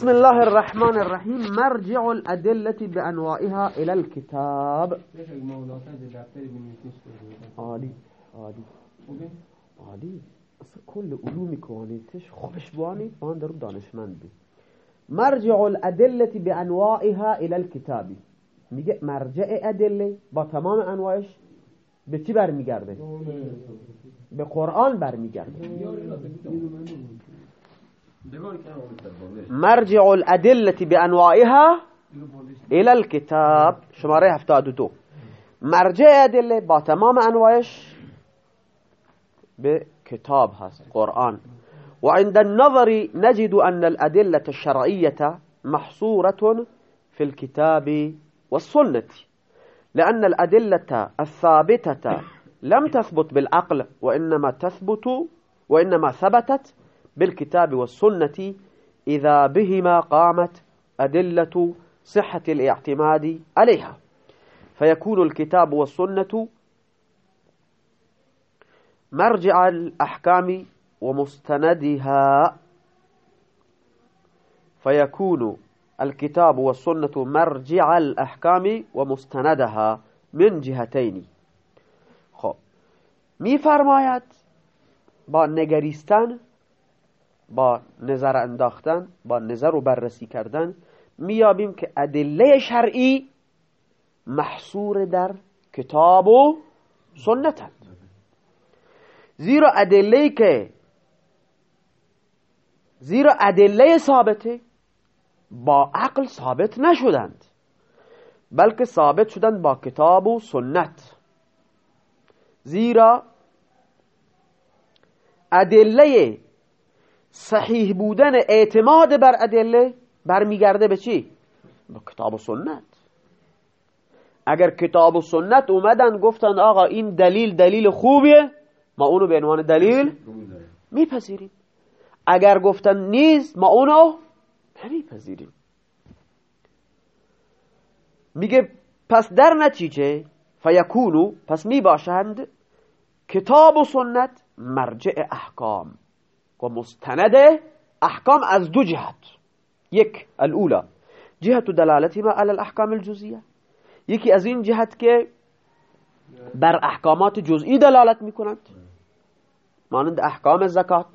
بسم الله الرحمن الرحيم. مرجع الأدلة بأنواعها إلى الكتاب. عادي عادي عادي كل علوم كوانيتش خوش بواني وان درو دانشمند بي مرجع الأدلة بأنواعها إلى الكتاب. میگه مرجع أدلة با تمام انواعش بتي برمي گرده به قرآن برمیگرده. مرجع الأدلة بأنواعها إلى الكتاب. شماره 72 مرجع أدلة با تمام أنواعش به کتاب هست قرآن. وعند النظر نجد أن الأدلة الشرعية محصورة في الكتاب والسنة لأن الأدلة الثابتة لم تثبت بالعقل وإنما تثبت وإنما ثبتت بالكتاب والسنة إذا بهما قامت أدلة صحة الاعتماد عليها. فيكون الكتاب والسنة مرجع الأحكام ومستندها. فيكون الكتاب والسنة مرجع الأحكام ومستندها من جهتين. خب می فرماید با نگریستن با نظر انداختن با نظر و بررسی کردن میابیم که ادله شرعی محصور در کتاب و سنتند. زیرا ادله که زیرا ادله ثابته با عقل ثابت نشدند بلکه ثابت شدند با کتاب و سنت. زیرا ادله صحیح بودن اعتماد بر ادله برمیگرده به چی؟ به کتاب و سنت. اگر کتاب و سنت اومدن گفتن آقا این دلیل دلیل خوبیه ما اونو به عنوان دلیل میپذیریم. اگر گفتن نیست ما اونو نمیپذیریم. میگه پس در نتیجه فیکونو پس می‌باشند کتاب و سنت مرجع احکام. و مستند احکام از دو جهت. یک الاولا جهت دلالتهما على الاحکام الجزئیه. یکی از این جهت که بر احکامات جزئی دلالت می‌کنند مانند احکام زکات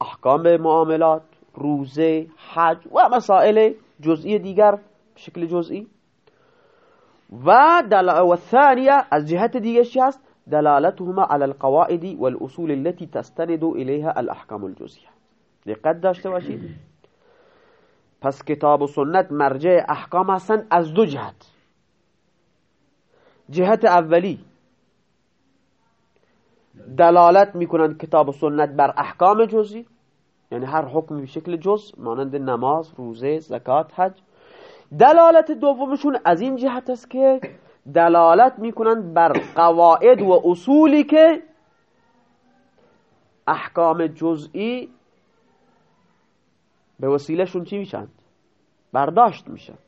احکام معاملات روزه حج و مسائل جزئی دیگر به شکل جزئی. و دل... و الثانیه از جهت دیگه چی هست؟ دلالتهما على القواعد والأصول التي تستند إليها الأحكام الجزئية. دقت داشته باشید؟ پس کتاب و مرجع احکام هستن از دو جهت. جهت اولی دلالت میکنند کتاب و سنت بر احکام جزئی یعنی هر حکمی به شکل جز مانند نماز روزه زکات حج. دلالت دومشون از این جهت است که دلالت می‌کنند بر قواعد و اصولی که احکام جزئی به وسیلهشون چی میشند برداشت میشند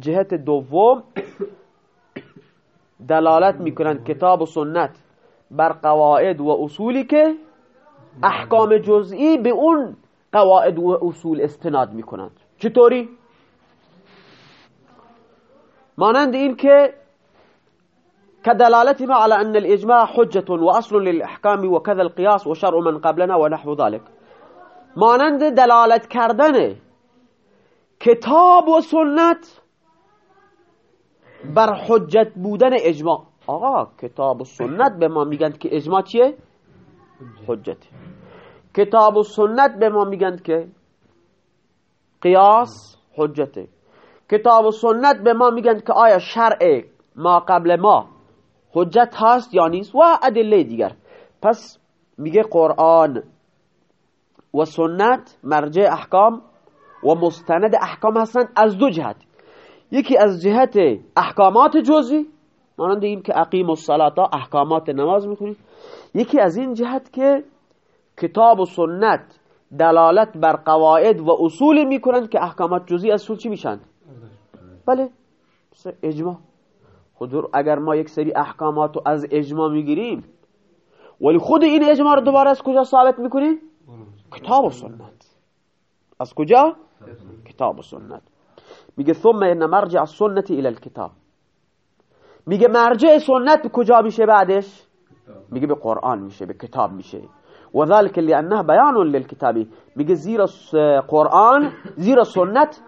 جهت دوم دلالت می‌کنند کتاب و سنت بر قواعد و اصولی که احکام جزئی به اون قواعد و اصول استناد می‌کنند. چطوری؟ مانند این که كدلالتهما على أن الإجماع حجة وأصل للإحكام وكذا القياس وشرع من قبلنا ونحو ذلك مانند دلالت کردن کتاب و سنت بر حجت بودن اجماع. آقا کتاب و سنت به ما میگن که اجماع چیه؟ حجت. کتاب و سنت به ما میگن که قیاس حجته. کتاب و سنت به ما میگن که آیا شرع ما قبل ما حجت هست یا نیست؟ و ادله دیگر. پس میگه قرآن و سنت مرجع احکام و مستند احکام هستن از دو جهت. یکی از جهت احکامات جزئی مانند این که اقیم الصلاة احکامات نماز می‌خونید یکی از این جهت که کتاب و سنت دلالت بر قواعد و اصول می‌کنند که احکامات جزئی از چی میشند بله اجماع. خود اگر ما یک سری احکامات رو از اجماع می‌گیریم ولی خود این اجماع رو دوباره از کجا ثابت می‌کنیم کتاب و سنت. از کجا؟ کتاب و سنت. میگه ثم ان مرجع السنت الى الكتاب. میگه مرجع سنت کجا میشه بعدش؟ میگه به قرآن میشه به کتاب میشه. و ذلك لانه بیان للكتابی میگه زیر قرآن زیر سنت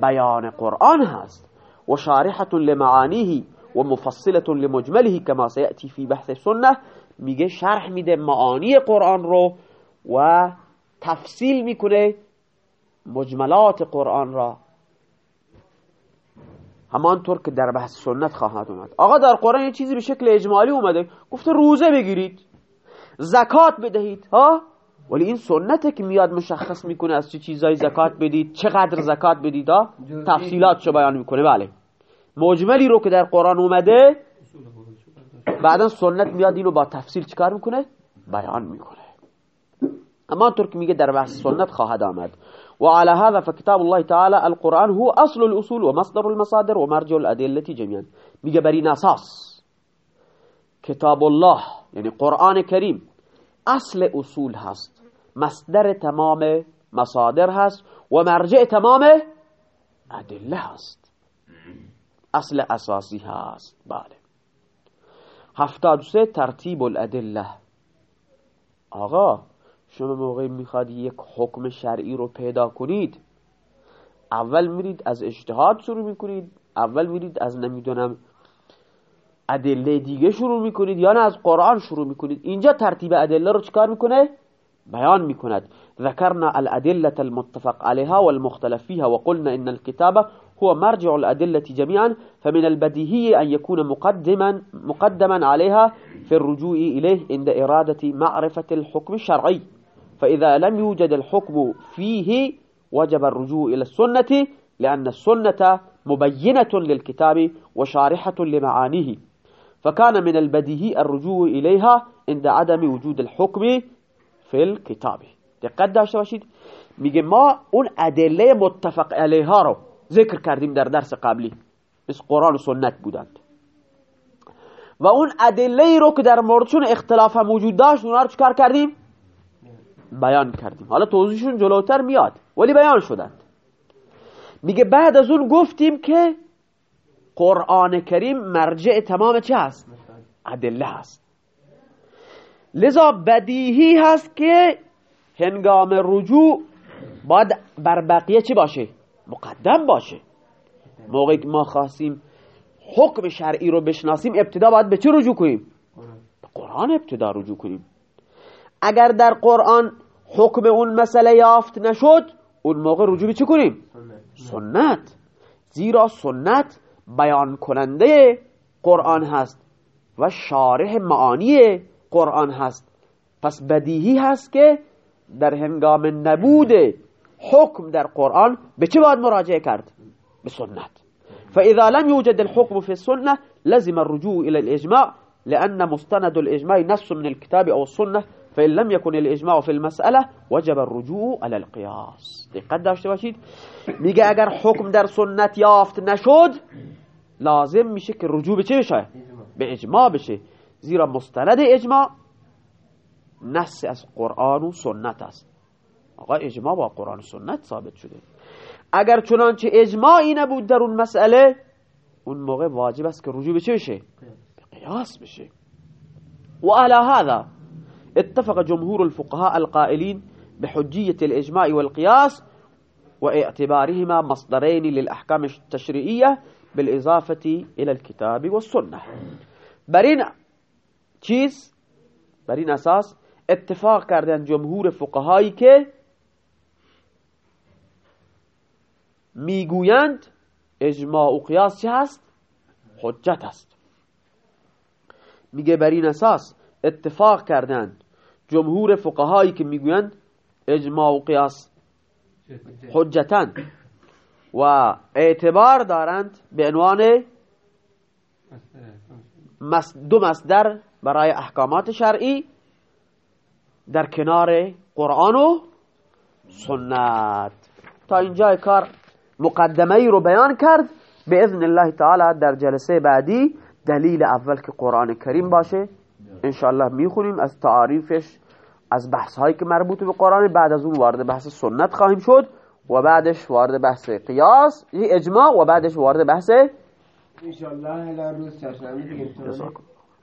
بیان قرآن هست. و شارحة لمعانیه و مفصلة لمجمله كما سيأتي في بحث سنه میگه شرح میده معانی قرآن رو و تفصیل می‌کنه مجملات قرآن را. همانطور که در بحث سنت خواهد اومد. آقا در قرآن یه چیزی به شکل اجمالی اومده. گفته روزه بگیرید. زکات بدهید ها؟ ولی این سنته که میاد مشخص می‌کنه از چه چیزایی زکات بدید چقدر زکات بدید ها تفصیلاتشو بیان می‌کنه؟ بله. مجملی رو که در قرآن اومده بعدا سنت میاد اینو با تفصیل چیکار می‌کنه؟ بیان می‌کنه. اما طور که میگه در بحث سنت خواهد آمد. وعلى هذا فكتاب الله تعالى القرآن هو أصل الأصول ومصدر المصادر ومرجع الأدلة جميعا میگه بر این اساس کتاب الله یعنی قرآن کریم اصل اصول هست. مصدر تمام مصادر هست و مرجع تمام ادله هست. اصل اساسی هست. بله. هفتاد سه ترتیب الادله. آقا شما موقعی می‌خواد یک حکم شرعی رو پیدا کنید. اول میرید از اجتهاد شروع می‌کنید. اول میرید از نمی‌دونم ادله دیگه شروع می‌کنید یا نه از قرآن شروع می‌کنید. اینجا ترتیب ادله رو چکار می‌کنه؟ بیان می‌کند. ذکرنا الادله المتفق عليها والمختلف فيها وقلنا ان الكتاب هو مرجع الادله جميعا فمن البديهي ان يكون مقدما مقدما عليها في الرجوع اليه عند اراده معرفه الحكم الشرعي فإذا لم يوجد الحكم فيه وجب الرجوع إلى السنة لأن السنة مبينة للكتاب وشارحة لمعانيه فكان من البديهي الرجوع إليها عند عدم وجود الحكم في الكتاب. دقت داشته باشید. میگه ما اون ادله متفق علیها رو ذکر کردیم در درس قبلی. مثل قرآن و سنت بودند. و اون ادله رو که در موردشون اختلاف هم وجود داشت اونها رو چکار کردیم؟ بیان کردیم. حالا توضیحشون جلوتر میاد ولی بیان شدند. میگه بعد از اون گفتیم که قرآن کریم مرجع تمام چه هست؟ ادله هست لذا بدیهی هست که هنگام رجوع باید بر بقیه چی باشه؟ مقدم باشه موقعی که ما خواستیم حکم شرعی رو بشناسیم ابتدا باید به چه رجوع کنیم؟ به قرآن ابتدا رجوع کنیم اگر در قرآن حکم اون مسئله یافت نشد اون موقع رجوع به چی کنیم؟ سنت زیرا سنت بیان کننده قرآن هست و شارح معانی قرآن هست. پس بدیهی هست که در هنگام نبود حکم در قرآن به چه باید مراجعه کرد؟ به سنت. فإذا لم يوجد الحكم في السنة لزم الرجوع إلى الإجماع لأن مستند الإجماع نص من الكتاب أو السنة فإن لم يكن الإجماع في المسألة وجب الرجوع على القياس. دقت داشته باشید. میگه اگر حکم در سنت یافت نشد لازم میشه که رجوع به چه بشه؟ به اجماع بشه. زیرا مستند اجماع نص از قرآن و سنت است. آقا اجماع با قرآن و سنت ثابت شده. اگر چنانچه اجماعی نبود در اون مسئله اون موقع واجب است که رجوع به چه بشه؟ به قیاس بشه. و على هذا اتفق جمهور الفقهاء القائلين بحجية الإجماع والقياس واعتبارهما مصدرين للأحكام التشريعية بالإضافة إلى الكتاب والسنة. برين چیز برين أساس اتفاق کردن جمهور فقهایی که میگویند اجماع و قیاس چه هست؟ حجت است میگه بر این أساس اتفاق کردند جمهور فقهایی که میگویند اجماع و قیاس حجتن و اعتبار دارند به عنوان دو مصدر برای احکامات شرعی در کنار قرآن و سنت. تا اینجا کار مقدمه ای رو بیان کرد. به اذن الله تعالی در جلسه بعدی دلیل اول که قرآن کریم باشه انشاءالله می‌خونیم از تعاریفش از بحث هایی که مربوط به قرآن بعد از اون وارد بحث سنت خواهیم شد. و بعدش وارد بحث قیاس. یه اجماع و بعدش وارد بحث انشالله هلا روز چهارشنبه